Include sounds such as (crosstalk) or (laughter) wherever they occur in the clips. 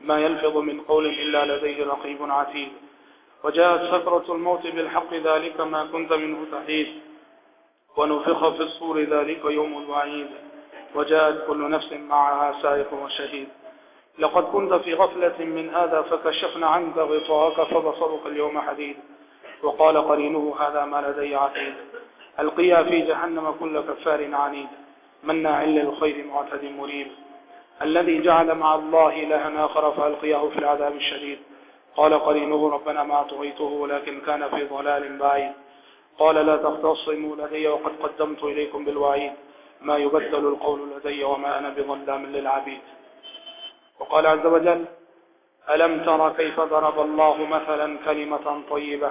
ما يلفظ من قول إلا لديه رقيب عتيد. وجاءت سكرة الموت بالحق ذلك ما كنت منه تحيد. ونفخ في الصور ذلك يوم الوعيد. وجاءت كل نفس معها سائق وشهيد. لقد كنت في غفلة من هذا فكشفنا عنك غطاءك فبصرك اليوم حديد. وقال قرينه هذا ما لدي عتيد. القيا في جهنم كل كفار عنيد. مناع للخير معتد مريب. الذي جعل مع الله إلها آخر فألقياه في العذاب الشديد. قال قرينه ربنا ما طغيته ولكن كان في ضلال بعيد. قال لا تختصموا لدي وقد قدمت إليكم بالوعيد. ما يبدل القول لدي وما أنا بظلام للعبيد. وقال عز وجل ألم تر كيف ضرب الله مثلا كلمة طيبة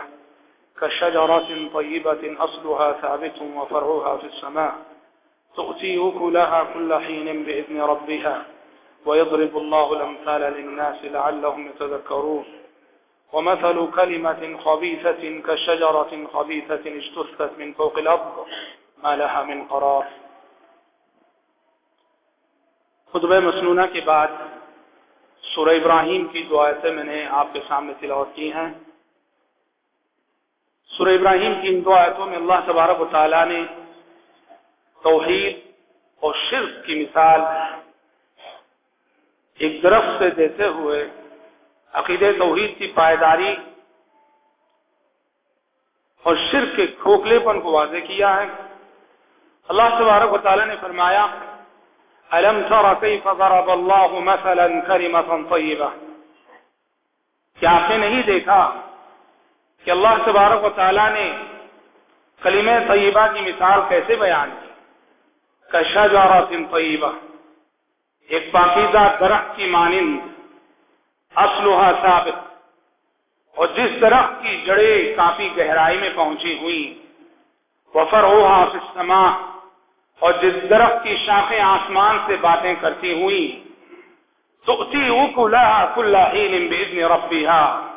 كشجرة طيبة أصلها ثابت وفرعها في السماء تؤتي أكلها كل حين بإذن ربها. ويضرب الله الأمثال للناس لعلهم يتذكرون. ومثل كلمة خبيثة كشجرة خبيثة اجتثت من فوق الأرض، ما لها من قرار. خطبہ مسنونہ کے بعد سورہ ابراہیم کی دعائیں میں نے آپ کے سامنے تلاوت کی ہیں۔ سورہ ابراہیم کی ان دو آیتوں میں اللہ تبارک و تعالیٰ نے توحید اور شرک کی مثال ایک درخت سے دیتے ہوئے عقید توحید کی پائیداری اور شرک کے کھوکھلے پن کو واضح کیا ہے۔ اللہ تبارک و تعالیٰ نے فرمایا ألم تر كيف ضرب الله مثلا كلمة کیا آپ نے نہیں دیکھا کہ اللہ تبارک و تعالیٰ نے کلمہ طیبہ کی مثال کیسے بیان کی؟ کشجرات طیبہ ایک پاکیزہ درخت کی مانند اصلها ثابت اور جس درخت کی جڑیں کافی گہرائی میں پہنچی ہوئی وفرعها فی السماء اور جس درخت کی شاخیں آسمان سے باتیں کرتی ہوئی تؤتی اکلها كل حين باذن ربها۔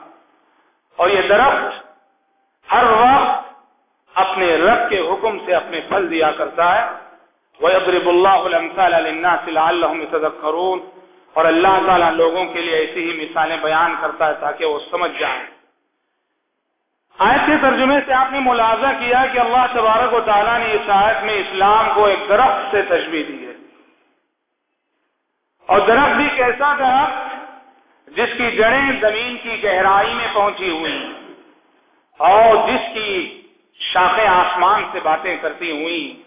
اور یہ درخت ہر وقت اپنے رب کے حکم سے اپنے پھل دیا کرتا ہے۔ وَيَضْرِبُ اللَّهُ الْأَمْثَالَ لِلنَّاسِ لَعَلَّهُمْ يَتَذَكَّرُونَ اور اللہ تعالیٰ لوگوں کے لیے ایسی ہی مثالیں بیان کرتا ہے تاکہ وہ سمجھ جائیں۔ آیت کے ترجمے سے آپ نے ملاحظہ کیا کہ اللہ تبارک و تعالیٰ نے اس آیت میں اسلام کو ایک درخت سے تشبیح دی ہے۔ اور درخت بھی کیسا درخت؟ جس کی جڑیں زمین کی گہرائی میں پہنچی ہوئی اور جس کی شاخیں آسمان سے باتیں کرتی ہوئی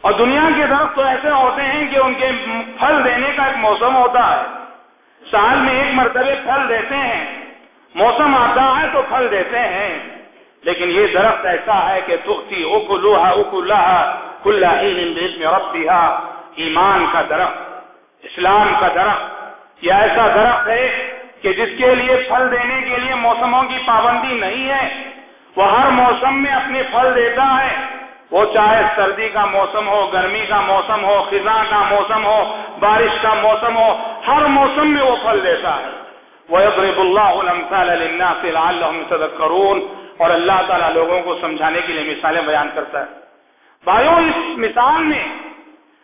اور دنیا کے درخت تو ایسے ہوتے ہیں کہ ان کے پھل دینے کا ایک موسم ہوتا ہے۔ سال میں ایک مرتبہ پھل دیتے ہیں۔ موسم آتا ہے تو پھل دیتے ہیں۔ لیکن یہ درخت ایسا ہے کہ تختی اکلوہا اکلہا کلا میں ربیہا ایمان کا درخت، اسلام کا درخت۔ یہ ایسا درخت ہے کہ جس کے لیے پھل دینے کے لیے موسموں کی پابندی نہیں ہے۔ وہ ہر موسم میں اپنے پھل دیتا ہے۔ وہ چاہے سردی کا موسم ہو، گرمی کا موسم ہو، خزاں کا موسم ہو، بارش کا موسم ہو، ہر موسم میں وہ پھل دیتا ہے۔ وَيَضْرِبُ اللَّهُ الْأَمْثَالَ لِلنَّاسِ لَعَلَّهُمْ يَتَذَكَّرُونَ اور اللہ تعالیٰ لوگوں کو سمجھانے کے لیے مثالیں بیان کرتا ہے۔ بھائیوں اس مثال میں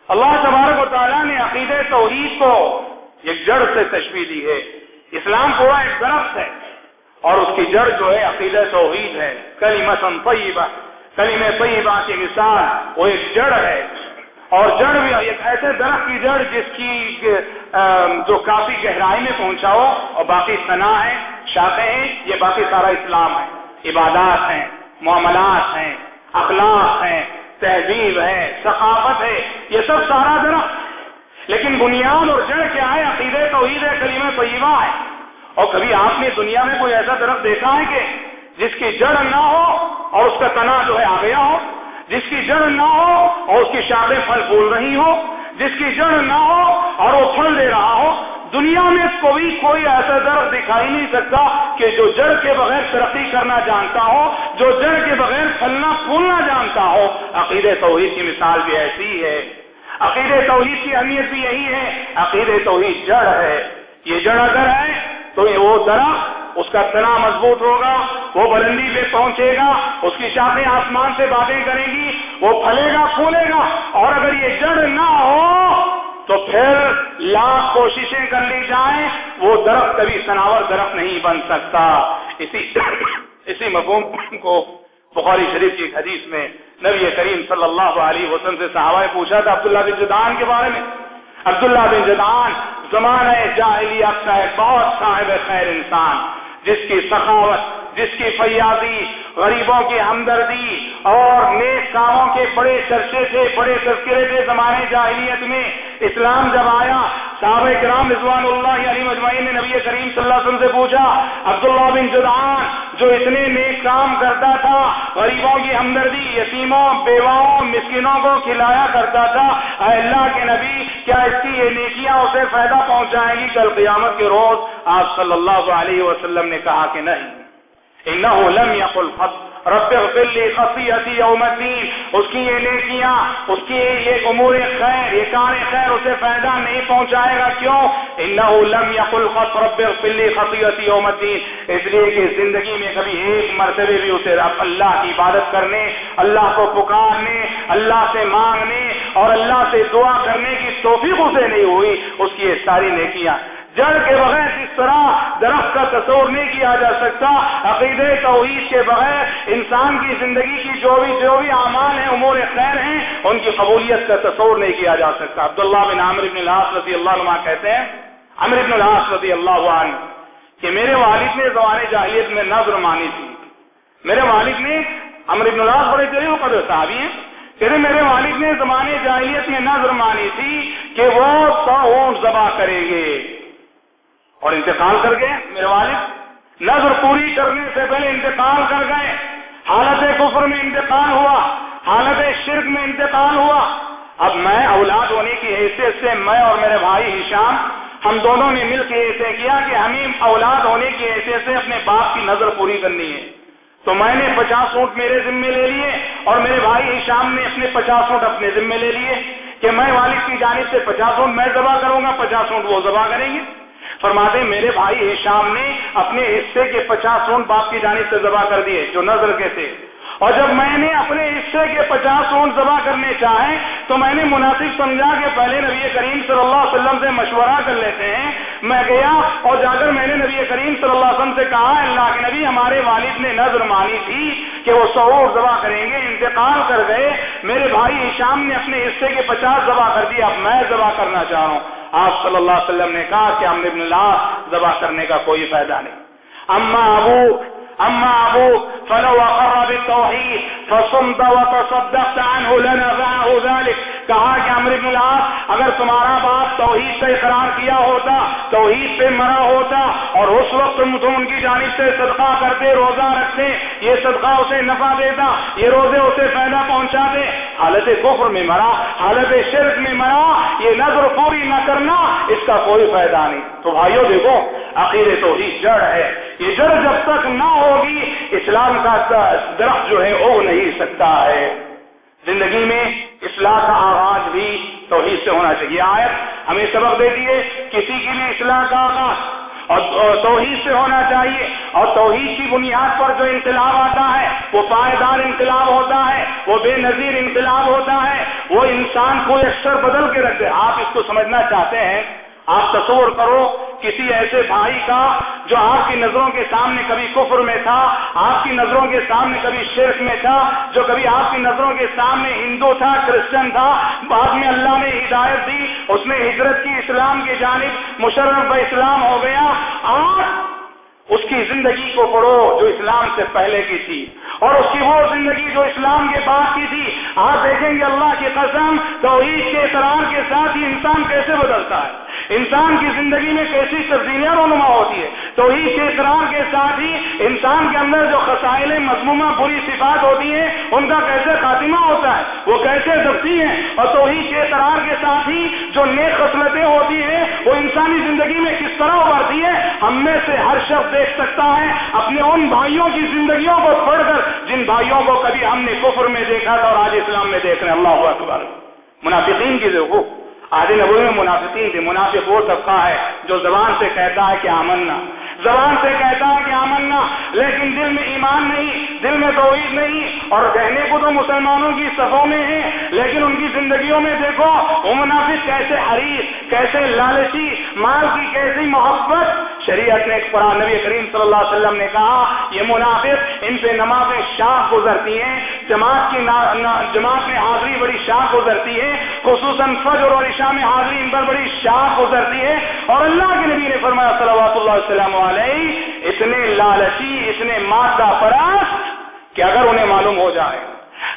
اللہ تبارک و تعالیٰ نے عقید توحید کو ایک جڑ سے تشبیح دی ہے۔ اسلام پورا ایک درخت ہے اور اس کی جڑ جو ہے عقید توحید ہے۔ کلمہ طیبہ۔ کلمہ طیبہ کی مثال وہ ایک جڑ ہے۔ اور جڑ بھی ایک ایسے درخت کی جڑ جس کی جو کافی گہرائی میں پہنچا ہو اور باقی ثنا ہے شاخیں ہیں، یہ باقی سارا اسلام ہے۔ عبادات ہیں، معاملات ہیں، اخلاق ہیں، تہذیب ہے، ثقافت ہے، یہ سب سارا درخت۔ لیکن بنیاد اور جڑ کیا ہے؟ عقید توحید ہے کلیم طیبہ ہے۔ اور کبھی آپ نے دنیا میں کوئی ایسا درخت دیکھا ہے کہ جس کی جڑ نہ ہو اور اس کا تنا جو ہے آ گیا ہو، جس کی جڑ نہ ہو اور اس کی شادیں پھل پھول رہی ہو، جس کی جڑ نہ ہو اور وہ پھل دے رہا ہو، دنیا میں کوئی کوئی ایسا درخت دکھائی نہیں سکتا کہ جو جڑ کے بغیر ترقی کرنا جانتا ہو، جو جڑ کے بغیر پھلنا پھولنا جانتا ہو۔ عقید توحید کی مثال بھی ایسی ہے۔ عقید توحید کی اہمیت بھی یہی ہے۔ عقید توحید جڑ ہے۔ یہ جڑ اگر ہے تو وہ درخت اس کا تنا مضبوط ہوگا، وہ بلندی پہ پہنچے گا، اس کی شاخیں آسمان سے باتیں کریں گی، وہ پھلے گا، پھولے گا، اور اگر یہ جڑ نہ ہو، تو پھر لاکھ کوششیں کر لی جائیں، وہ درخت کبھی سناور درخت نہیں بن سکتا۔ اسی (coughs) اسی مفہوم کو بخاری شریف کی حدیث میں نبی کریم صلی اللہ علیہ وسلم سے صحابہ نے پوچھا تھا عبداللہ بن جدان کے بارے میں۔ عبداللہ بن جدان زمانہ جاہلیت کا ایک بہت صاحب خیر انسان۔ جس کی سخاوت جس کی فیاضی غریبوں کی ہمدردی اور نیک کاموں کے بڑے چرچے تھے بڑے تذکرے تھے زمانے جاہلیت میں اسلام جب آیا، صحابہ کرام رضوان اللہ علی مجمعین نے نبی کریم صلی اللہ علیہ وسلم سے پوچھا، عبداللہ بن جدعان جو اتنے نیک کام کرتا تھا، غریبوں کی ہمدردی، یتیموں، بیواؤں، مسکینوں کو کھلایا کرتا تھا، اے اللہ کے نبی، کیا اس کی یہ نیکیاں اسے فائدہ پہنچائیں گی؟ کل قیامت کے روز آپ صلی اللہ علیہ وسلم نے کہا کہ نہیں۔ انہو لم یقل رب اغفر لی خطیتی یوم الدین. اس کی یہ نیکیاں، اس کی یہ امور خیر، یہ کار خیر اسے فائدہ نہیں پہنچائے گا. کیوں؟ انہو لم یقل خط رب اغفر لی خطیتی یوم الدین. اس لیے کہ زندگی میں کبھی ایک مرتبہ بھی اسے رب اللہ کی عبادت کرنے، اللہ کو پکارنے، اللہ سے مانگنے اور اللہ سے دعا کرنے کی توفیق اسے نہیں ہوئی. اس کی یہ ساری نیکیاں جڑ کے بغیر جس طرح درخت کا تصور نہیں کیا جا سکتا عقید توحید کے بغیر انسان کی زندگی کی جو بھی جو بھی اعمال ہیں، امور خیر ہیں، ان کی قبولیت کا تصور نہیں کیا جا سکتا۔ عبداللہ بن عامر بن العاص رضی اللہ عنہ کہتے ہیں عمر بن العاص رضی اللہ عنہ، کہ میرے والد نے زبان جاہلیت میں نظر مانی تھی۔ میرے والد نے امر ابن العاص بڑے تیرے وہ صحابی ہیں، کہ میرے والد نے زمانے جاہلیت میں نظر مانی تھی کہ وہ سو اونٹ ذبح کریں گے۔ اور انتقال کر گئے میرے والد۔ نظر پوری کرنے سے پہلے انتقال کر گئے۔ حالت کفر میں انتقال ہوا۔ حالت شرک میں انتقال ہوا۔ اب میں اولاد ہونے کی حیثیت سے میں اور میرے بھائی ہشام، ہم دونوں نے مل کے ایسے کیا کہ ہمیں اولاد ہونے کی حیثیت سے اپنے باپ کی نظر پوری کرنی ہے۔ تو میں نے پچاس اونٹ میرے ذمے لے لیے اور میرے بھائی ہشام نے اپنے پچاس اونٹ اپنے ذمے لے لیے کہ میں والد کی جانب سے پچاس اونٹ میں ذبح کروں گا، پچاس اونٹ وہ ذبح کریں گے۔ فرماتے میرے بھائی ہشام نے اپنے حصے کے پچاس اون باپ کی جانب سے ذبح کر دیے، جو نظر کے تھے۔ اور جب میں نے اپنے حصے کے پچاس اونٹ ذبح کرنے چاہے تو میں نے مناسب سمجھا کہ پہلے نبی کریم صلی اللہ علیہ وسلم سے مشورہ کر لیتے ہیں۔ میں گیا اور جا کر میں نے نبی کریم صلی اللہ علیہ وسلم سے کہا، اللہ کے نبی ہمارے والد نے نظر مانی تھی کہ وہ سو ذبح کریں گے، انتقال کر گئے۔ میرے بھائی شام نے اپنے حصے کے پچاس ذبح کر دیا اب میں ذبح کرنا چاہ رہا ہوں۔ آپ صلی اللہ علیہ وسلم نے کہا کہ ہم ابن اللہ ذبح کرنے کا کوئی فائدہ نہیں۔ اما ابو اما ابو فلو اقر بالتوحید فصمت وتصدقت عنه لنفعه ذلك. کہا کہ امر ابن العاص، اگر تمہارا باپ توحید سے اقرار کیا ہوتا، توحید پہ مرا ہوتا، اور اس وقت تم ان کی جانب سے صدقہ کرتے، روزہ رکھتے، یہ صدقہ اسے نفع دیتا، یہ روزے اسے فائدہ پہنچا دے حالت کفر میں مرا، حالت شرک میں مرا، یہ نظر پوری نہ کرنا، اس کا کوئی فائدہ نہیں۔ تو بھائیو دیکھو عقید توحید جڑ ہے۔ یہ جب تک نہ ہوگی، اسلام کا درخت جو ہے اگ نہیں سکتا ہے۔ زندگی میں اصلاح کا آغاز بھی توحید سے ہونا چاہیے۔ آیت ہمیں سبق دے دیے کسی کے لیے اصلاح کا آغاز اور توحید سے ہونا چاہیے۔ اور توحید کی بنیاد پر جو انقلاب آتا ہے، وہ پائیدار انقلاب ہوتا ہے، وہ بے نظیر انقلاب ہوتا ہے۔ وہ انسان کو اکثر بدل کے رکھ دے۔ آپ اس کو سمجھنا چاہتے ہیں آپ تصور کرو کسی ایسے بھائی کا جو آپ کی نظروں کے سامنے کبھی کفر میں تھا، آپ کی نظروں کے سامنے کبھی شرک میں تھا، جو کبھی آپ کی نظروں کے سامنے ہندو تھا، کرسچن تھا، بعد میں اللہ نے ہدایت دی، اس نے ہجرت کی اسلام کی جانب مشرف ب اسلام ہو گیا۔ آج اس کی زندگی کو پڑھو جو اسلام سے پہلے کی تھی اور اس کی وہ زندگی جو اسلام کے بعد کی تھی۔ آپ دیکھیں گے اللہ کی قسم، توحید کے اطرار کے ساتھ ہی انسان کیسے بدلتا ہے؟ انسان کی زندگی میں کیسی تبدیلیاں رونما ہوتی ہے تو ہی کے اقرار کے ساتھ ہی انسان کے اندر جو خسائل، مضمومہ، بری صفات ہوتی ہیں، ان کا کیسے خاتمہ ہوتا ہے؟ وہ کیسے دبتی ہیں؟ اور تو ہی کے اقرار کے ساتھ ہی جو نیک خصلتیں ہوتی ہیں، وہ انسانی زندگی میں کس طرح ابھرتی ہے ہم میں سے ہر شخص دیکھ سکتا ہے اپنے ان بھائیوں کی زندگیوں کو پڑھ کر، جن بھائیوں کو کبھی ہم نے کفر میں دیکھا تھا اور آج اسلام میں دیکھ رہے ہیں۔ اللہ اکبر۔ منافقین کی جو آدھی نبوی میں منافقین تھے منافق وہ طبقہ ہے جو زبان سے کہتا ہے کہ آمنا۔ زبان سے کہتا ہے کہ آمنا، لیکن دل میں ایمان نہیں، دل میں توحید نہیں، اور کہنے کو تو مسلمانوں کی صفوں میں ہے لیکن ان کی زندگیوں میں دیکھو، وہ منافق کیسے حریف کیسے لالچی، مال کی کیسی محبت۔ شریعت نے قرآن نبی کریم صلی اللہ علیہ وسلم نے کہا، یہ منافق ان پہ نماز شاخ گزرتی ہیں، جماعت کی جماعت میں حاضری بڑی شاخ گزرتی ہے، خصوصاً فجر اور عشاء میں حاضری ان پر بڑی شاخ گزرتی ہے۔ اور اللہ کے نبی نے فرمایا صلی اللہ علیہ وسلم علیہ اتنے لالچی، اتنے مادہ پرست کہ اگر انہیں معلوم ہو جائے۔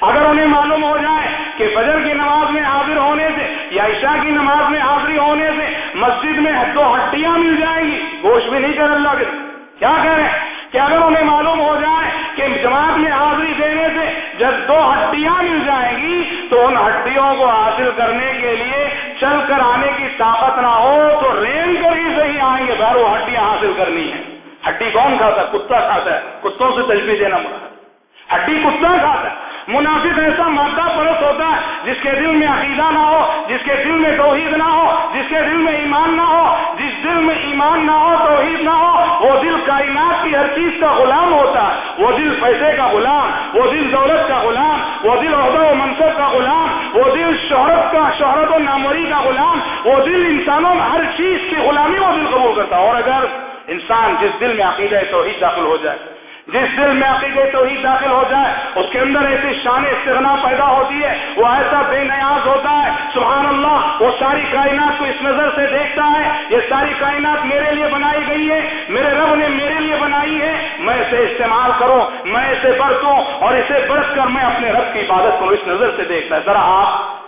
اگر انہیں معلوم ہو جائے کہ فجر کی نماز میں حاضر ہونے سے یا عشاء کی نماز میں حاضری ہونے سے مسجد میں دو ہڈیاں مل جائیں گی، گوشت بھی نہیں کر اللہ کے کیا کہہ رہے ہیں؟ کہ اگر انہیں معلوم ہو جائے کہ جماعت میں حاضری دینے سے جب دو ہڈیاں مل جائیں گی، تو ان ہڈیوں کو حاصل کرنے کے لیے چل کر آنے کی طاقت نہ ہو تو رین کر ہی صحیح آئیں گے۔ وہ ہڈیاں حاصل کرنی ہے ہڈی کون کھاتا ہے؟ کتا کھاتا ہے۔ کتوں سے تجویز دینا پڑتا ہڈی کتا کھاتا ہے۔ منافق ایسا مادہ پرست ہوتا ہے جس کے دل میں عقیدہ نہ ہو، جس کے دل میں توحید نہ ہو، جس کے دل میں ایمان نہ ہو، جس دل میں ایمان نہ ہو، توحید نہ ہو، وہ دل کائنات کی ہر چیز کا غلام ہوتا ہے۔ وہ دل پیسے کا غلام، وہ دل دولت کا غلام، وہ دل عہدہ و منصب کا غلام، وہ دل شہرت کا، شہرت و ناموری کا غلام، وہ دل انسانوں میں ہر چیز کی غلامی وہ دل قبول کرتا ہے۔ اور اگر انسان جس دل میں عقیدہ توحید داخل ہو جائے جس دل میں عقیدے تو ہی داخل ہو جائے، اس کے اندر ایسی شان استغنا پیدا ہوتی ہے، وہ ایسا بے نیاز ہوتا ہے۔ سبحان اللہ، وہ ساری کائنات کو اس نظر سے دیکھتا ہے، یہ ساری کائنات میرے لیے بنائی گئی ہے، میرے رب نے میرے لیے بنائی ہے۔ میں اسے استعمال کروں، میں اسے برتوں اور اسے برت کر میں اپنے رب کی عبادت کروں اس نظر سے دیکھتا ہے۔ ذرا آپ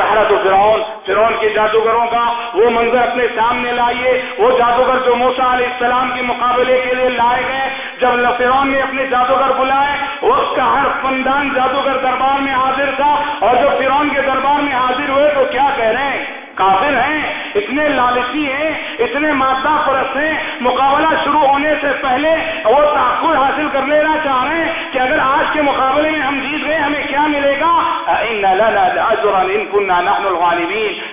سہارا تو فرعون فرعون کے جادوگروں کا وہ منظر اپنے سامنے لائیے، وہ جادوگر جو موسا علیہ السلام کے مقابلے کے لیے لائے گئے، جب فرعون نے اپنے جادوگر بلائے اس کا ہر فندان جادوگر دربار میں حاضر تھا، اور جو فرعون کے دربار میں حاضر ہوئے تو کیا کہہ رہے ہیں؟ کافر ہیں، اتنے لالچی ہیں، اتنے مادہ پرست ہیں، مقابلہ شروع ہونے سے پہلے وہ تاخیر حاصل کر لینا چاہ رہے ہیں کہ اگر آج کے مقابلے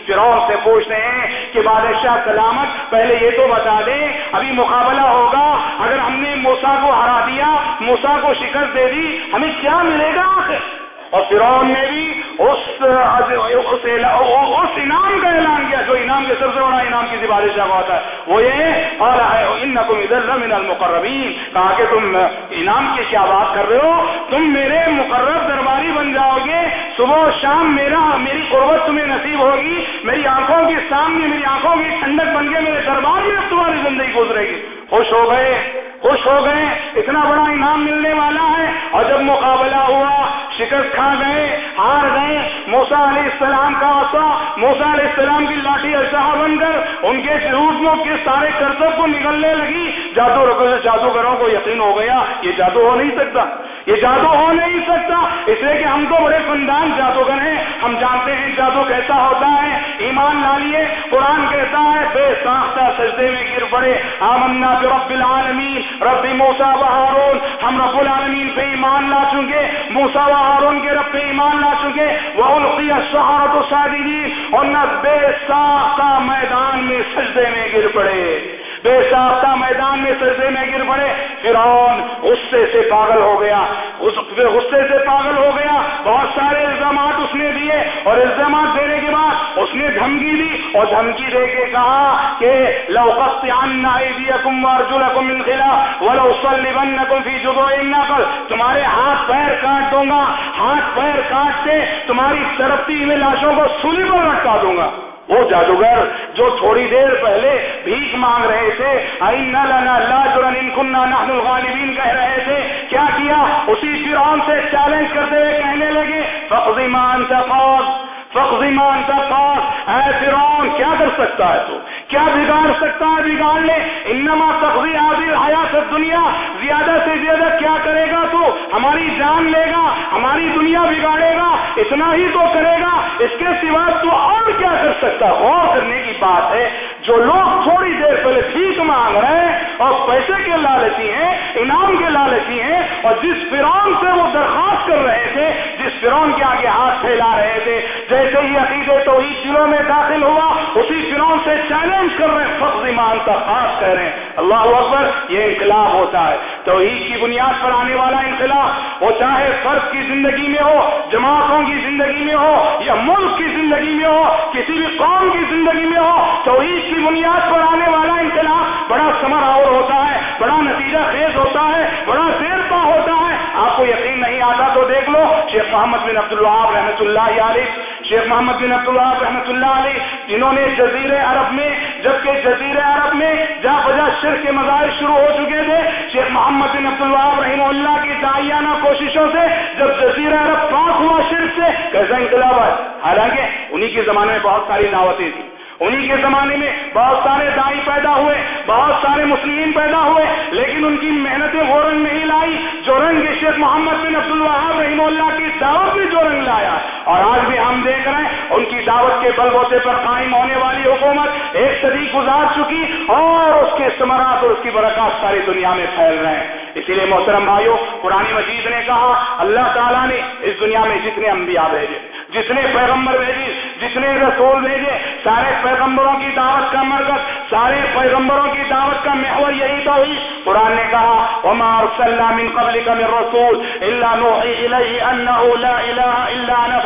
فرعون سے پوچھتے ہیں کہ بادشاہ سلامت، پہلے یہ تو بتا دیں، ابھی مقابلہ ہوگا۔ اگر ہم نے موسا کو ہرا دیا موسا کو شکست دے دی، ہمیں کیا ملے گا اور فرعون نے بھی اس اس انعام کا اعلان کیا جو انعام کے سب سے بڑا انعام کی بادشاہ ہوتا ہے۔ وہ یہ اور ان من المقربین۔ کہا کہ تم انعام کی کیا بات کر رہے ہو، تم میرے مقرب درباری بن جاؤ گے۔ صبح و شام میرا میری قربت تمہیں نصیب ہوگی۔ میری آنکھوں کے سامنے، میری آنکھوں کی ٹھنڈک بن کے میرے دربار میں اب تمہاری زندگی گزرے گی۔ خوش ہو گئے، خوش ہو گئے، اتنا بڑا انعام ملنے والا ہے۔ اور جب مقابلہ ہوا شکست کھا گئے، ہار گئے موسا علیہ السلام کا آسا موسا علیہ السلام کی لاٹھی اشاہ بن کر ان کے جلوس کے سارے کرتب کو نکلنے لگی۔ جادو جادوگروں کو یقین ہو گیا، یہ جادو ہو نہیں سکتا، یہ جادو ہو نہیں سکتا۔ اس لیے کہ ہم تو بڑے خاندان جادوگر ہیں، ہم جانتے ہیں جادو کیسا ہوتا ہے۔ ایمان لالیے قرآن کہتا ہے، بے ساختہ سجدے میں گر پڑے۔ آمنا رب العالمین۔ رب موسا بہارون ہم رب العالمین پہ ایمان لا چکے موسا بہارون کے رب پہ ایمان لا چکے وہ سہارت و شادی اور نہ بے ساختہ میدان میں سجدے میں گر پڑے۔ بے ساختہ میدان میں سجدے میں گر پڑے، فرعون غصے سے پاگل ہو گیا۔ غصے سے پاگل ہو گیا۔ بہت سارے الزامات اس نے دیے اور الزامات دینے کے بعد اس نے دھمکی دی اور دھمکی دے کے کہا کہ لوقت تمہارے ہاتھ پیر کاٹ دوں گا، ہاتھ پیر کاٹ کے تمہاری ترقی میں لاشوں کو سلی پر لٹکا دوں گا۔ وہ جادوگر جو تھوڑی دیر پہلے بھیک مانگ رہے تھے الغالبین کہہ رہے تھے، کیا کیا؟ اسی فرعون سے چیلنج کرتے ہوئے کہنے لگے فقضیمان تفاظ فقضیمان تفاظ اے فرعون، کیا کر سکتا ہے تو؟ کیا بگاڑ سکتا ہے بگاڑ لے؟ انما تقضی حاضر حیات دنیا زیادہ سے زیادہ کیا کرے گا تو؟ ہماری جان لے گا، ہماری دنیا بگاڑے گا، اتنا ہی تو کرے گا، اس کے سوا تو اور کیا کر سکتا؟ غور کرنے کی بات ہے جو لوگ تھوڑی دیر پہلے ٹھیک مانگ رہے ہیں اور پیسے کے لالچی ہیں، انعام کے لالچی ہیں، اور جس فرون سے وہ درخواست کر رہے تھے، جس فرون کے آگے ہاتھ پھیلا رہے تھے، جیسے ہی عقیدے تو ہی دلوں میں داخل ہوا، اسی فرون سے چیلنج کر رہے ہیں، فخر ایمان کا خاص کہہ رہے ہیں۔ اللہ اکبر، یہ انقلاب ہوتا ہے۔ توحید کی بنیاد پر آنے والا انقلاب، وہ چاہے فرد کی زندگی میں ہو، جماعتوں کی زندگی میں ہو، یا ملک کی زندگی میں ہو، کسی بھی قوم کی زندگی میں ہو، توحید کی بنیاد پر آنے والا انقلاب بڑا سمر آور ہوتا ہے، بڑا نتیجہ خیز ہوتا ہے، بڑا دیر پا ہوتا ہے۔ آپ کو یقین نہیں آتا تو دیکھ لو، شیخ محمد بن عبد اللہ رحمۃ اللہ علیہ، شیخ محمد بن عبد اللہ رحمۃ اللہ علیہ، جنہوں نے جزیر عرب میں، جبکہ جزیر عرب میں جا بجا شرک کے مظاہر شروع ہو چکے تھے، شیخ محمد بن عبد اللہ رحم اللہ کی دائیانہ کوششوں سے جب جزیر عرب پاک ہوا شرک سے، کیسا انقلاب ہے حالانکہ انہی کے زمانے میں بہت ساری دعوتیں تھیں۔ انہی کے زمانے میں بہت سارے دائی پیدا ہوئے، بہت سارے مسلمین پیدا ہوئے، لیکن ان کی محنتیں وہ رنگ نہیں لائی جو رنگ شیخ محمد بن عبد الوہاب رحیم اللہ کی دعوت بھی جو رنگ لایا۔ اور آج بھی ہم دیکھ رہے ہیں، ان کی دعوت کے بل بوتے پر قائم ہونے والی حکومت ایک صدی گزار چکی اور اس کے ثمرات اور اس کی برکات ساری دنیا میں پھیل رہے ہیں۔ اسی لیے محترم بھائیوں قرآن مجید نے کہا، اللہ تعالیٰ نے اس دنیا میں جتنے انبیاء بھیجے جس نے پیغمبر بھیجی، جس نے رسول بھیجے، سارے پیغمبروں کی دعوت کا مرکز، سارے پیغمبروں کی دعوت کا محور یہی تو ہوئی۔ قرآن نے کہا عمار صلی من قبل کا من رسول اللہ نوحی لا الا انا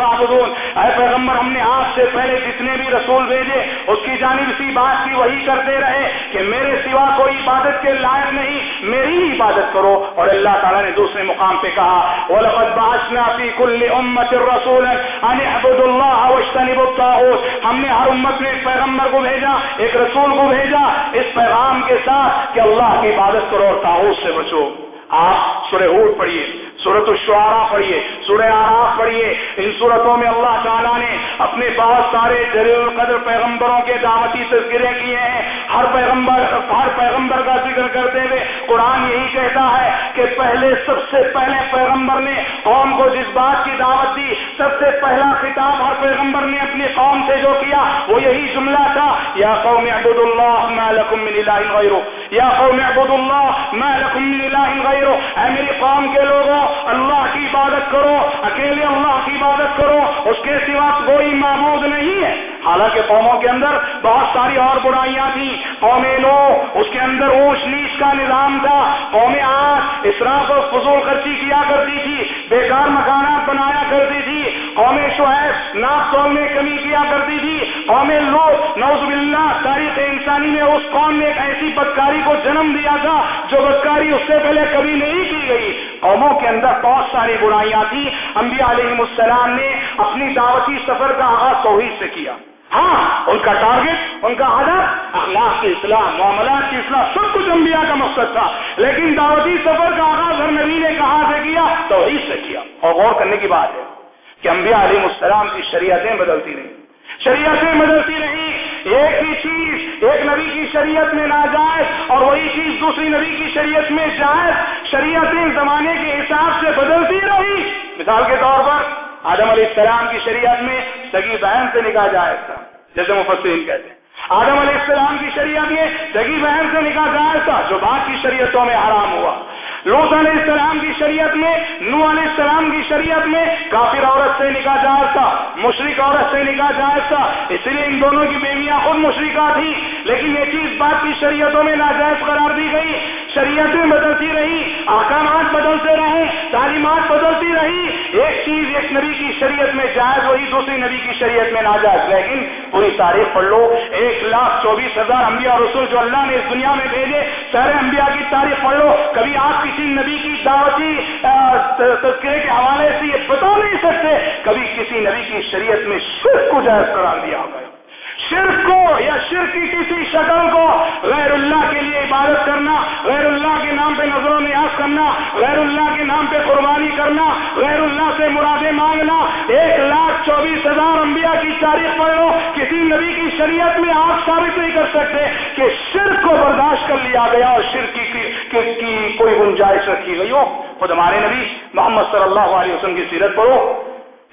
اے پیغمبر، ہم نے آپ سے پہلے جتنے بھی رسول بھیجے، اس کی جانب اسی بات کی وہی کرتے رہے کہ میرے سوا کوئی عبادت کے لائق نہیں، میری ہی عبادت کرو۔ اور اللہ تعالیٰ نے دوسرے مقام پہ کہا، وَلَقَدْ بَعَثْنَا فِي كُلِّ أُمَّةٍ رَسُولًا أَنِ اعْبُدُوا اللَّهَ وَاجْتَنِبُوا ہم نے ہر امت میں ایک پیغمبر کو بھیجا، ایک رسول کو بھیجا، اس پیغام کے ساتھ کہ اللہ کی عبادت کرو اور تاؤس سے بچو۔ آپ سورہ ہود پڑھیے۔ سورت الشعراء پڑھیے، سورہ آراف پڑھیے۔ ان صورتوں میں اللہ تعالیٰ نے اپنے بہت سارے جلیل القدر پیغمبروں کے دعوتی تذکرے کیے ہیں۔ ہر پیغمبر ہر پیغمبر کا ذکر کرتے ہوئے قرآن یہی کہتا ہے کہ پہلے سب سے پہلے پیغمبر نے قوم کو جس بات کی دعوت دی، سب سے پہلا خطاب ہر پیغمبر نے اپنی قوم سے جو کیا، وہ یہی جملہ تھا، یا قوم عبد اللہ ما لکم من الہ غیرو یا قوم عبد اللہ ما لکم من الہ غیرو اے میری قوم کے لوگوں اللہ کی عبادت کرو، اکیلے اللہ کی عبادت کرو، اس کے سوا کوئی معبود نہیں ہے۔ حالانکہ قوموں کے اندر بہت ساری اور برائیاں تھیں۔ قوم لو اس کے اندر اونچ نیچ کا نظام تھا۔ قوم آج اسراف اور فضول خرچی کیا کرتی تھی۔ بیکار مکانات بنایا کرتی تھی۔ قوم شعیب ناپ تول میں کمی کیا کرتی تھی۔ قوم لوگ نوز باللہ، تاریخ انسانی میں اس قوم نے ایک ایسی بدکاری کو جنم دیا تھا جو بدکاری اس سے پہلے کبھی نہیں کی گئی۔ قوموں کے اندر بہت ساری برائیاں تھیں۔ انبیاء علیہ السلام نے اپنی دعوتی سفر کا آغاز توحید سے کیا۔ ہاں ان کا ٹارگیٹ ان کا ہدف، اخلاق کی اصلاح، معاملات کی اصلاح، سب کچھ انبیاء کا مقصد تھا۔ لیکن دعوتی سفر کا آغاز ہر نبی نے کہاں سے کیا؟ توحید سے کیا۔ اور غور کرنے کی بات ہے کہ انبیاء علیہ السلام کی شریعتیں بدلتی نہیں شریعتیں بدلتی نہیں ایک ہی چیز، ایک نبی کی شریعت میں ناجائز اور وہی چیز دوسری نبی کی شریعت میں جائز۔ شریعتیں زمانے کے حساب سے بدلتی رہی مثال کے طور پر، آدم علیہ السلام کی شریعت میں سگی بہن سے نکاح جائز تھا۔ جیسے مفسرین کہتے ہیں۔ آدم علیہ السلام کی شریعت میں سگی بہن سے نکاح جائز تھا، جو بعد کی شریعتوں میں حرام ہوا۔ لوس علیہ السلام کی شریعت میں نو علیہ السلام کی شریعت میں کافر عورت سے نکاح جائز تھا مشرق عورت سے نکاح جائز تھا۔ اس لیے ان دونوں کی بیویاں خود مشرقہ تھیں۔ لیکن یہ چیز بات کی شریعتوں میں ناجائز قرار دی گئی۔ شریعتیں بدلتی رہی، احکامات بدلتے رہے، تعلیمات بدلتی رہی۔ ایک چیز ایک نبی کی شریعت میں جائز وہی دوسری نبی کی شریعت میں ناجائز۔ لیکن پوری تاریخ پڑھ لو، ایک لاکھ چوبیس ہزار انبیاء رسول جو اللہ نے اس دنیا میں بھیجے، سارے انبیاء کی تاریخ پڑھ لو۔ کبھی آپ کسی نبی کی دعوتی تذکرے کے حوالے سے یہ بتا نہیں سکتے۔ کبھی کسی نبی کی شریعت میں شرک کو جائز قرار دیا گیا شرک کو یا شرک کی کسی شکل کو غیر اللہ کے لیے عبادت کرنا غیر اللہ کے نام پہ نظر و نیاز کرنا غیر اللہ کے نام پہ قربانی کرنا غیر اللہ سے مرادیں مانگنا ایک لاکھ چوبیس ہزار انبیاء کی تاریخ پڑھ لو کسی نبی کی شریعت میں آپ ثابت نہیں کر سکتے کہ شرک کو برداشت کر لیا گیا اور شرک کی, کی, کی کوئی گنجائش رکھی گئی ہو۔ خود ہمارے نبی محمد صلی اللہ علیہ وسلم کی سیرت پڑھو۔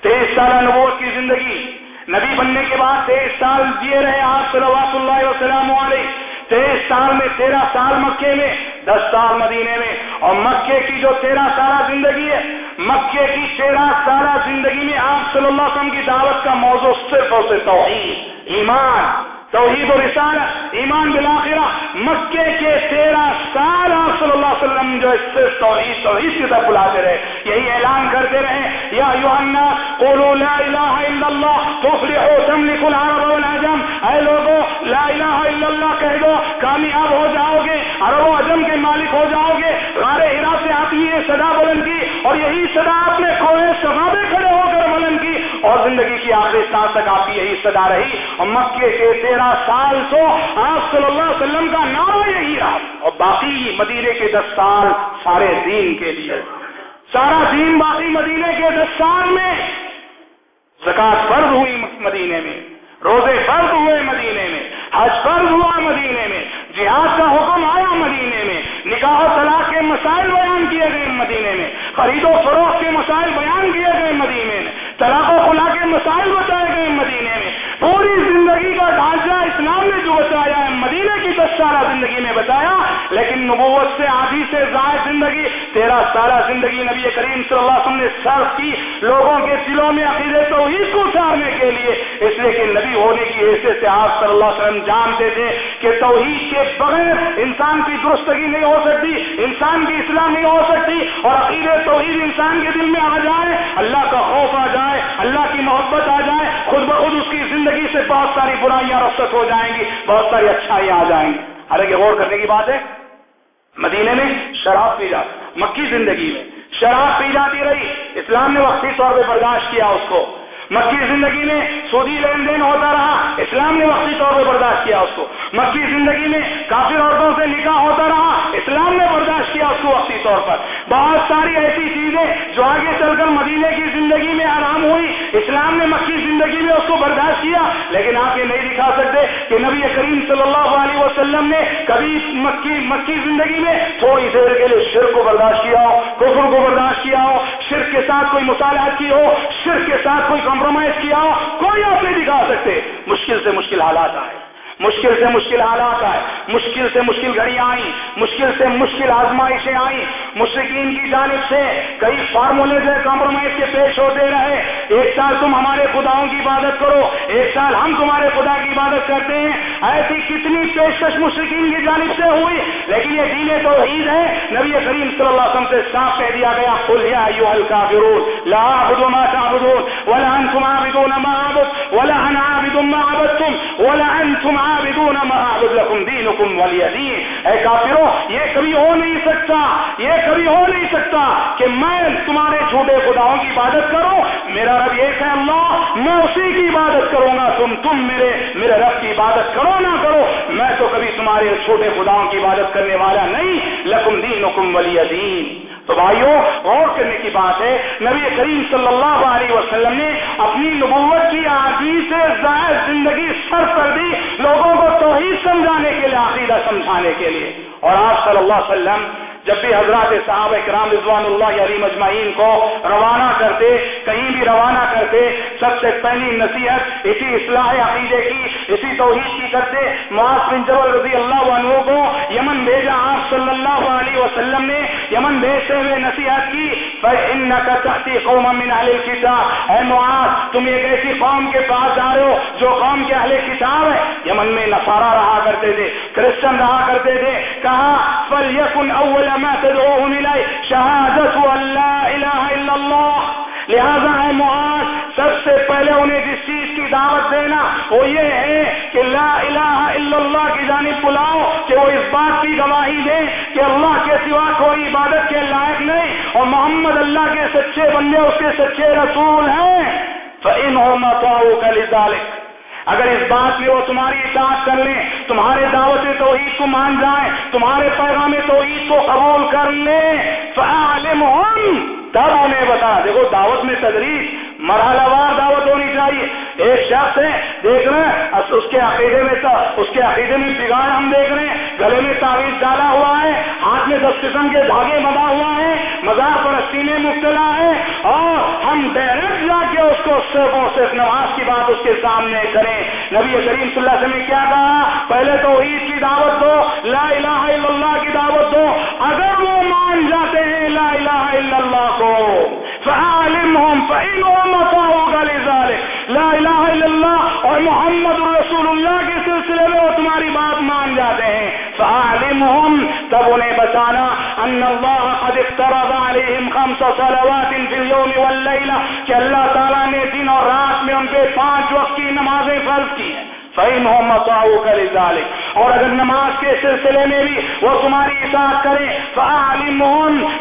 تیئیس سالہ نبوت کی زندگی۔ نبی بننے کے بعد تیئیس سال جیے رہے آپ صلی اللہ وسلم علیہ۔ تیئیس سال میں تیرہ سال مکے میں، دس سال مدینے میں۔ اور مکے کی جو تیرہ سالہ زندگی ہے، مکے کی تیرہ سالہ زندگی میں آپ صلی اللہ علیہ وسلم کی دعوت کا موضوع صرف اور صرف توحید، ایمان۔ توحید و رسالت، ایمان بلاخرہ مکے کے تیرہ سال آپ صلی اللہ علیہ وسلم جو صرف توحید توحید کی طرف بلاتے رہے، یہی اعلان کرتے رہے، یا یوحنا قولوا لا الہ الا اللہ تفلحوا تملکوا العرب والعجم اے لوگو، لا الہ الا اللہ کہہ دو، کامیاب ہو جاؤ گے، عرب و عجم کے مالک ہو جاؤ گے، غار ہرا سے آتی ہے صدا بلند کی اور یہی صدا آپ نے کوئے صحابے کھڑے ہو کر بلند کی اور زندگی کی آخری سانس تک آپ کی یہی صدا رہی۔ اور مکے کے تیرہ سال تو آپ صلی اللہ علیہ وسلم کا نام یہی رہا۔ اور باقی مدینے کے دس سال سارے دین کے لیے۔ سارا دین باقی مدینے کے دس سال میں۔ زکات فرض ہوئی مدینے میں۔ روزے فرض ہوئے مدینے میں۔ حج فرض ہوا مدینے میں۔ جہاد کا حکم آیا مدینے میں۔ نکاح و طلاق کے مسائل بیان کیے گئے مدینے میں۔ خرید و فروخت کے مسائل بیان کیے گئے مدینے میں۔ طلاق و خلا کے مسائل بتائے گئے مدینے میں۔ پوری زندگی کا ڈھانچہ اسلام نے جو بتایا ہے، مدینے کی دس سالہ زندگی میں بتایا، لیکن نبوت سے آدھی سے زائد زندگی، تیرہ سالہ زندگی نبی کریم صلی اللہ علیہ وسلم نے صرف کی۔ لوگوں کے دلوں میں عقید توحید کو اتارنے کے لیے، اس لیے کہ نبی ہونے کی حیثیت سے آپ صلی اللہ علیہ وسلم جانتے تھے کہ توحید کے بغیر انسان کی درستگی نہیں ہو سکتی، انسان کی اصلاح نہیں ہو سکتی اور عقید توحید انسان کے دل میں آ جائے، اللہ کا خوف آ جائے، اللہ کی محبت آ جائے، خود بخود اس کی زندگی زندگی سے بہت ساری برائیاں رخصت ہو جائیں گی، بہت ساری اچھائیاں آ جائیں گی۔ حالانکہ غور کرنے کی بات ہے مدینے میں شراب پی جاتی، مکی زندگی میں شراب پی جاتی رہی، اسلام نے وقتی طور پہ برداشت کیا اس کو۔ مکی زندگی میں سودی لین دین ہوتا رہا اسلام نے وقتی طور پہ برداشت کیا اس کو۔ مکی زندگی میں کافی عورتوں سے نکاح ہوتا رہا، اسلام نے برداشت کیا اس کو وقتی طور پر۔ بہت ساری ایسی جو آگے چل کر مدینے کی زندگی میں آرام ہوئی، اسلام نے مکی زندگی میں اس کو برداشت کیا، لیکن آپ یہ نہیں دکھا سکتے کہ نبی کریم صلی اللہ علیہ وسلم نے کبھی مکی مکی زندگی میں تھوڑی دیر کے لیے شرک کو برداشت کیا ہو، کفر کو برداشت کیا ہو، شرک کے ساتھ کوئی مصالحات کی ہو، شرک کے ساتھ کوئی کمپرومائز کیا ہو، کوئی آپ نہیں دکھا سکتے۔ مشکل سے مشکل حالات آئے۔ مشکل سے مشکل حالات آئے، مشکل سے مشکل گھڑیاں آئیں، مشکل سے مشکل آزمائشیں آئیں۔ مشرقین کی جانب سے کئی فارمولے سے کمپرومائز کے پیش ہوتے رہے۔ ایک سال تم ہمارے خداؤں کی عبادت کرو، ایک سال ہم تمہارے خدا کی عبادت کرتے ہیں۔ ایسی کتنی پیشکش مشرقین کی جانب سے ہوئی، لیکن یہ دین تو عید ہے۔ نبی کریم صلی اللہ علیہ وسلم سے صاف کہہ دیا گیا، قل یا ایوہ الکافرون، لا اعبد ما تعبدون، ولا انتم عابدون ما عبد ولا انا عابد ما عبدتم، ولا انتم عابدون ما اعبد لكم دينكم ولي دين. اے کافرو، یہ کبھی ہو نہیں سکتا، یہ کبھی ہو نہیں سکتا کہ میں تمہارے چھوٹے خداؤں کی عبادت کروں۔ میرا رب ایک ہے اللہ، میں اسی کی عبادت کروں گا۔ تم تم میرے میرے رب کی عبادت کرو نہ کرو۔ میں تو کبھی تمہارے چھوٹے خداؤں کی عبادت کرنے والا نہیں۔ لکم دینکم ولی دین۔ تو بھائیوں غور کرنے کی بات ہے، نبی کریم صلی اللہ علیہ وسلم نے اپنی نبوت کی آدھی سے زائد زندگی سر کر دی لوگوں کو توحید سمجھانے کے لیے، عقیدہ سمجھانے کے لیے۔ اور آپ صلی اللہ علیہ وسلم جب بھی حضرات صاحب کرام رضوان اللہ علی مجمعین کو روانہ کرتے، کہیں بھی روانہ کرتے، سب سے پہلی نصیحت اسی اصلاح عقیدے کی، اسی توحید کی کرتے، معاذ بن جبل رضی اللہ عنہ کو یمن بھیجا آپ صلی اللہ علیہ وسلم نے، یمن بھیجتے ہوئے نصیحت کی، فَإِنَّكَ تَحْتِي قَوْمًا مِنْ أَهْلِ الْكِتَابِ اے معاذ، تم ایک ایسی قوم کے پاس جا رہے ہو جو قوم کے اہل کتاب ہے؟ یمن میں نصارہ رہا کرتے تھے، کرسچن رہا کرتے تھے، کہا، فَلْيَكُنْ أَوَّلَ مَا تَدْعُوهُمْ إِلَيْهِ. شَهَادَةُ أَن لَا إِلَهَ إِلَّا اللَّهِ. لہذا ہے معاذ، سب سے پہلے انہیں جس چیز کی دعوت دینا، وہ یہ ہے کہ لا الہ الا اللہ کی جانب بلاؤ، کہ وہ اس بات کی گواہی دے کہ اللہ کے سوا کوئی عبادت کے لائق نہیں اور محمد اللہ کے سچے بندے، اس کے سچے رسول ہیں. اگر اس بات میں وہ تمہاری اطاعت کر لیں، تمہارے دعوت توحید کو مان جائیں، تمہارے پیغام توحید کو قبول کر لیں تب انہیں بتا دیکھو، دعوت میں تدریس مرحلہ وار دعوت ہونی چاہیے۔ ایک شخص ہے، دیکھ رہے ہیں، اس کے عقیدے میں اس کے عقیدے میں بگاڑ ہم دیکھ رہے ہیں۔ گلے میں تعویذ ڈالا ہوا ہے، ہاتھ میں دس قسم کے دھاگے بنا ہوا ہے، مزار پرستی میں مبتلا ہے۔ اور ہم ڈائریکٹ جا کے اس کو صرف اور صرف نماز کی بات اس کے سامنے کریں۔ نبی کریم صلی اللہ علیہ وسلم نے کیا کہا؟ پہلے تو عید کی دعوت دو، لا الہ الا اللہ کی دعوت دو۔ اگر وہ مان جاتے ہیں لا الہ الا اللہ کو فعالمهم فإنهم الہ الا اللہ اور محمد رسول اللہ کے سلسلے میں وہ تمہاری بات مان جاتے ہیں۔ فعالمهم تب انہیں بچانا۔ ان اللہ قد افترض علیہم خمس صلوات فی اليوم واللیلہ کہ اللہ تعالیٰ نے دن اور رات میں ان پہ پانچ وقت کی نمازیں فرض کی ہیں۔ فعین محمد کر اور اگر نماز کے سلسلے میں بھی وہ تمہاری اطاعت کرے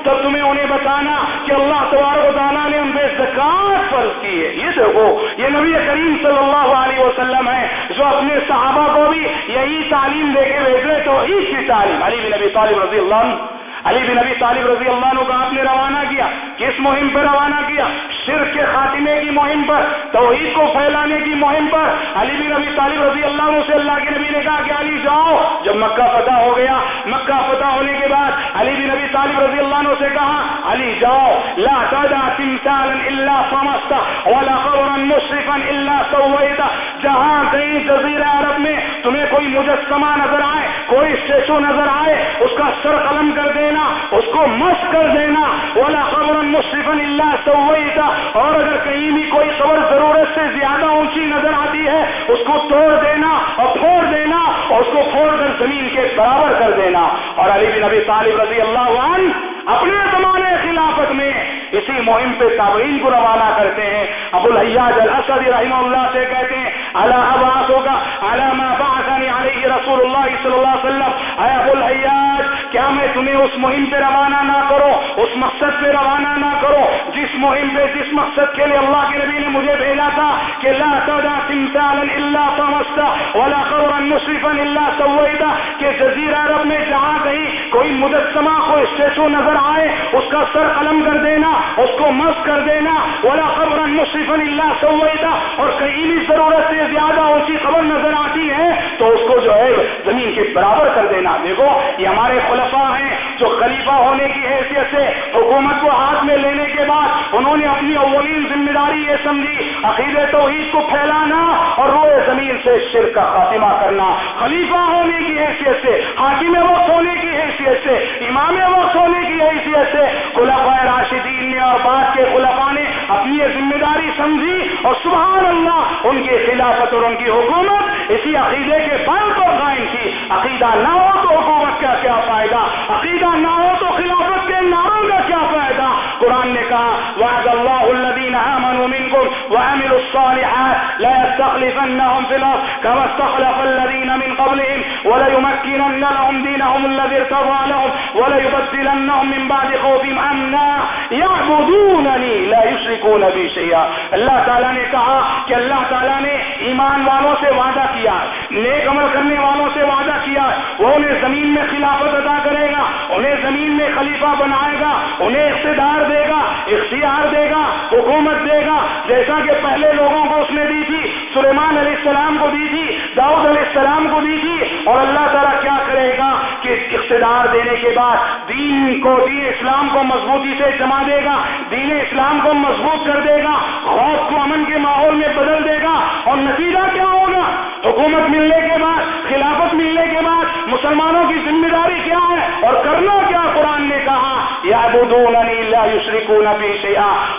تو تمہیں انہیں بتانا کہ اللہ تبارک و تعالیٰ نے ان پہ زکات فرض کی ہے یہ دیکھو، یہ نبی کریم صلی اللہ علیہ وسلم ہے جو اپنے صحابہ کو بھی یہی تعلیم دے کے بھیجے تو عید کی تعلیم۔ علی بن نبی طالب رضی اللہ عنہ، علی بن نبی طالب رضی اللہ عنہ کا آپ نے روانہ کیا، کس مہم پر روانہ کیا؟ شرک کے خاتمے کی مہم پر، توحید کو پھیلانے کی مہم پر۔ علی بن نبی طالب رضی اللہ عنہ سے اللہ کے نبی نے کہا کہ علی جاؤ۔ جب مکہ فتح ہو گیا، مکہ فتح ہونے کے بعد علی بن نبی طالب رضی اللہ عنہ سے کہا، علی جاؤ۔ لا تدع تمثالا الا فمستا ولا قبرا مشرفا الا سويتا جہاں کہیں جزیرہ عرب میں تمہیں کوئی مجسمہ نظر آئے، کوئی اسٹیچو نظر آئے، اس کا سر قلم کر دینا، اس کو مس کر دینا۔ ولا قبرا مشرفا الا سويتا اور اگر کہیں بھی کوئی خبر ضرورت سے زیادہ اونچی نظر آتی ہے، اس کو توڑ دینا اور پھوڑ دینا اور اس کو پھوڑ کر زمین کے برابر کر دینا۔ اور علی بن نبی طالب رضی اللہ عنہ اپنے زمانے خلافت میں اسی مہم پہ تابعین کو روانہ کرتے ہیں۔ ابو الحیاج الاسد رحمہ اللہ سے کہتے ہیں اللہ عباس ہوگا علامہ باقانی علیہ رسول اللہ صلی اللہ علیہ وسلم. اے ابو الحیاج کیا میں تمہیں اس مہم پہ روانہ نہ کرو اس مقصد پہ روانہ نہ کرو جس مہم پہ، جس مقصد کے لیے اللہ کے نبی نے مجھے بھیجا تھا کہ لا تدا تمثالا الا طمستا ولا قبرا مشرفا الا سويتا کہ جزیرہ عرب میں جہاں کہیں کوئی مجسمہ، کوئی اسٹیچو نظر آئے، اس کا سر قلم کر دینا، اس کو مس کر دینا، ولا خبر مصرف اللہ سویدا اور کہیں بھی ضرورت سے زیادہ اونچی خبر نظر آتی ہے تو اس کو جو ہے زمین کے برابر کر دینا۔ دیکھو، یہ ہمارے خلفاء ہیں جو خلیفہ ہونے کی حیثیت سے حکومت کو ہاتھ میں لینے کے بعد انہوں نے اپنی اولین ذمہ داری یہ سمجھی عقید توحید کو پھیلانا اور روئے زمین سے شرک کا خاتمہ کرنا۔ خلیفہ ہونے کی حیثیت سے، حاکم وقت ہونے کی حیثیت سے، امام وقت ہونے کی حیثیت سے خلفاء راشدین نے اور بعد کے خلفاء نے اپنی ذمہ داری سمجھی اور سبحان اللہ، ان کی خلافت اور ان کی حکومت اسی عقیدے کے بل پر قائم کی عقیدہ نہ ہو تو حکومت کا کیا فائدہ؟ عقیدہ نہ ہو تو خلافت کے ناموں کا کیا فائدہ؟ قرآن نے کہا وعد اللہ الذین آمنوا منکم وعملوا الصالحات، لا يستخلفنهم في الارض كما استخلف الذين من قبلهم ولا يمكنن لهم دينهم الذي ارتضى لهم ولا يبدلنهم من بعد خوفهم. امنا يعبدونني لا يشركون بي شيئا. اللہ تعالیٰ نے کہا کہ اللہ تعالیٰ نے ایمان والوں سے وعدہ کیا نیک عمل کرنے والوں سے وعدہ کیا وہ انہیں زمین میں خلافت ادا کرے گا، انہیں زمین میں خلیفہ بنائے گا، انہیں اقتدار دے گا اختیار دے گا، حکومت دے گا، جیسا کہ پہلے لوگوں کو اس نے دی تھی، سلیمان علیہ السلام کو دی تھی، داؤد علیہ السلام کو دی تھی، اور اللہ تعالیٰ کیا کرے گا کہ اقتدار دینے کے بعد دین کو، دین اسلام کو مضبوطی سے جما دے گا، دین اسلام کو مضبوط کر دے گا خوف کو امن کے ماحول میں بدل دے گا، اور نتیجہ کیا ہوگا؟ حکومت ملنے کے بعد، خلافت ملنے کے بعد مسلمانوں کی ذمہ داری کیا ہے اور کرنا کیا قرآن نے کہا یا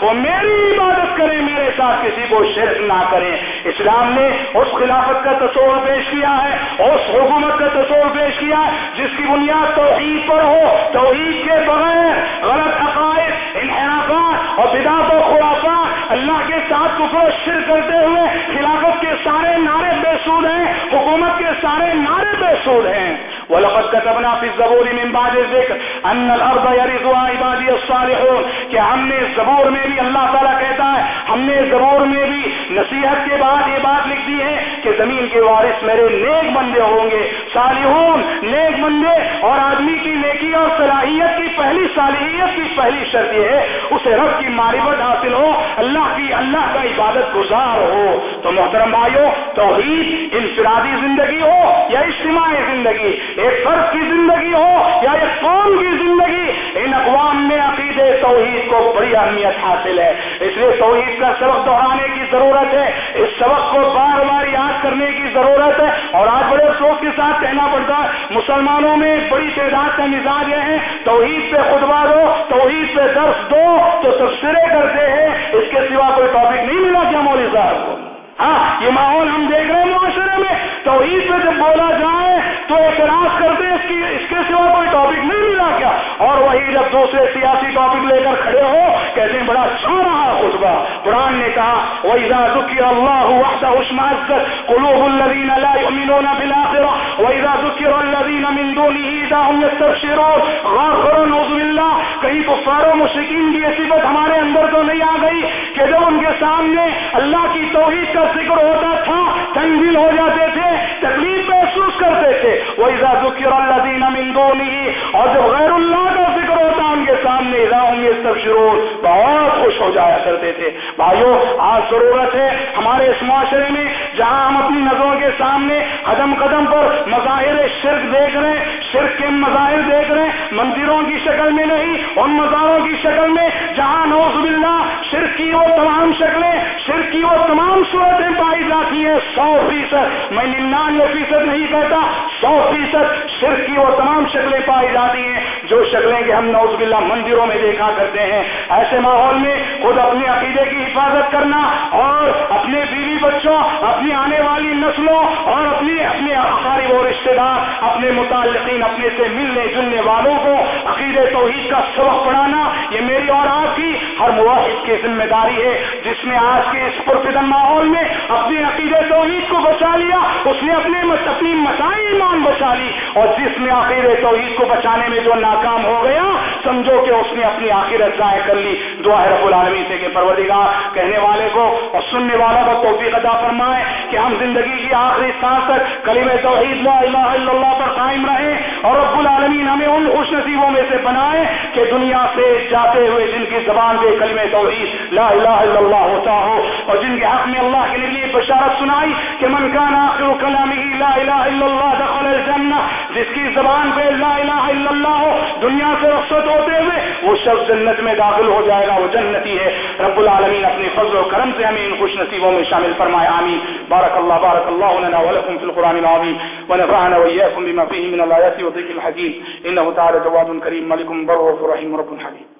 وہ میری عبادت کریں، میرے ساتھ کسی کو شرک نہ کریں۔ اسلام نے اس خلافت کا تصور پیش کیا ہے، اس حکومت کا تصور پیش کیا ہے، جس کی بنیاد توحید پر ہو۔ توحید کے بغیر غلط عقائد، انحرافات اور بدعت و خرافات اللہ کے ساتھ کفر شر کرتے ہوئے خلافت کے سارے نعرے بے سود ہیں، حکومت کے سارے نعرے بے سود ہیں۔ وَلَقَدْ كَتَبْنَا فِي الزَّبُورِ مِن بَعْدِ الذِّكْرِ أَنَّ الْأَرْضَ يَرِثُهَا عِبَادِيَ الصَّالِحُونَ، کہ ہم نے زبور میں بھی اللہ تعالیٰ کہتا ہے، ہم نے زبور میں بھی نصیحت کے بعد یہ بات لکھ دی ہے کہ زمین کے وارث میرے نیک بندے ہوں گے، صالحون، نیک بندے، اور آدمی کی نیکی اور صلاحیت کی پہلی صالحیت کی پہلی شرط یہ ہے، اسے رب کی معرفت حاصل ہو، اللہ کی، اللہ کا عبادت گزار ہو۔ تو محترم بھائیوں توحید انفرادی زندگی ہو یا اجتماعی زندگی؟ ایک فرد کی زندگی ہو یا ایک قوم کی زندگی، ان اقوام میں عقید توحید کو بڑی اہمیت حاصل ہے۔ اس لیے توحید کا سبق دہرانے کی ضرورت ہے، اس سبق کو بار بار یاد کرنے کی ضرورت ہے۔ اور آج بڑے افسوس کے ساتھ کہنا پڑتا ہے، مسلمانوں میں بڑی تعداد کا مزاج یہ ہے۔ توحید پہ خطبہ دو، توحید پہ درس دو، تو تبصرے کرتے ہیں۔ اس کے سوا کوئی ٹاپک نہیں ملا کیا مولوی صاحب؟ کو ہاں یہ ماحول ہم دیکھ رہے ہیں معاشرے میں۔ توحید پہ جب بولا جائے، تو اعتراض کرتے اس کی اس کے سوا کوئی ٹاپک نہیں ملا کیا۔ اور وہی جب دوسرے سیاسی ٹاپک لے کر کھڑے ہو، کہتے ہیں، بڑا اچھا رہا خطبہ۔ قرآن نے کہا، وَإِذَا ذُكِرَ اللَّهُ وَحْدَهُ اشْمَأَزَّتْ قُلُوبُ الَّذِينَ لَا يُؤْمِنُونَ بِالْآخِرَةِ۔ وَإِذَا ذُكِرَ الَّذِينَ مِن دُونِهِ إِذَا هُمْ يَسْتَبْشِرُونَ۔ غافر نعوذ باللہ کہیں کفار و مشرکین کی یہ صفت ہمارے اندر تو نہیں آ گئی کہ جب ان کے سامنے اللہ کی توحید کا ذکر ہوتا تھا، تنزیل ہو جاتے تھے، تکلیف محسوس کرتے تھے۔ وہ ذکر اللہ دین اور جب غیر اللہ کا ذکر ہوتا ان کے سامنے یہ سب شروع بہت خوش ہو جایا کرتے تھے۔ بھائیوں آج ضرورت ہے ہمارے اس معاشرے میں، جہاں ہم اپنی نظروں کے سامنے قدم قدم پر مظاہر شرک دیکھ رہے ہیں شرک کے مظاہر دیکھ رہے ہیں مندروں کی شکل میں نہیں، ان مزاروں کی شکل میں۔ جہاں نوز باللہ شرک کی وہ تمام شکلیں، شرک کی وہ تمام صورتیں پائی جاتی ہیں، سو فیصد۔ میں ننانوے فیصد نہیں کہتا، سو فیصد شرک کی وہ تمام شکلیں پائی جاتی ہیں۔ جو شکلیں کہ ہم نوز باللہ مندروں میں دیکھا کرتے ہیں۔ ایسے ماحول میں خود اپنے عقیدے کی حفاظت کرنا اور اپنے بیوی بچوں، اپنی آنے والی نسلوں اور اپنی اپنے اقارب و رشتے دار، اپنے متعلقین اپنے سے ملنے جلنے والوں کو عقید توحید کا سبق پڑھانا، یہ میری اور آپ کی ہر مواحد کی ذمہ داری ہے، جس نے آج کے اس پرفدن ماحول میں اپنے عقید توحید کو بچا لیا، اس نے اپنے اپنی مسائل ایمان بچا لی اور جس نے عقید توحید کو بچانے میں جو ناکام ہو گیا، سمجھو کہ اس نے اپنی آخرت ضائع کر لی۔ دعا ہے رب العالمین سے کہ پروردگار کہنے والے کو اور سننے والا کو توفیق عطا فرمائے کہ ہم زندگی کی آخری سانس تک کلیم توحید لا الہ الا اللہ پر قائم رہیں اور رب العالمین ہمیں ان خوش نصیبوں میں سے بنائے کہ دنیا سے جاتے ہوئے جن کی زبان پہ کلیم توحید لا الہ الا اللہ ہوتا ہو اور جن کے حق میں اللہ کے لیے بشارت سنائی کہ من کان آخر کلامہ لا الہ الا اللہ دخل الجنہ، جس کی زبان پہ لا الہ الا اللہ ہو، دنیا سے رخصت ہوتے ہوئے وہ شخص جنت میں داخل ہو جائے گا، وہ جنتی ہے۔ رب العالمین اپنے فضل و کرم سے ہمیں ان خوش نصیبوں میں شامل فرمائے، آمین۔ بارک اللہ بارک اللہ لنا ولکم فی القرآن العظیم۔ ونفعنا وإياكم بما فيه من الآيات وذكر الحكيم إنه تعالى جواد كريم ملك بر رحيم رب حكيم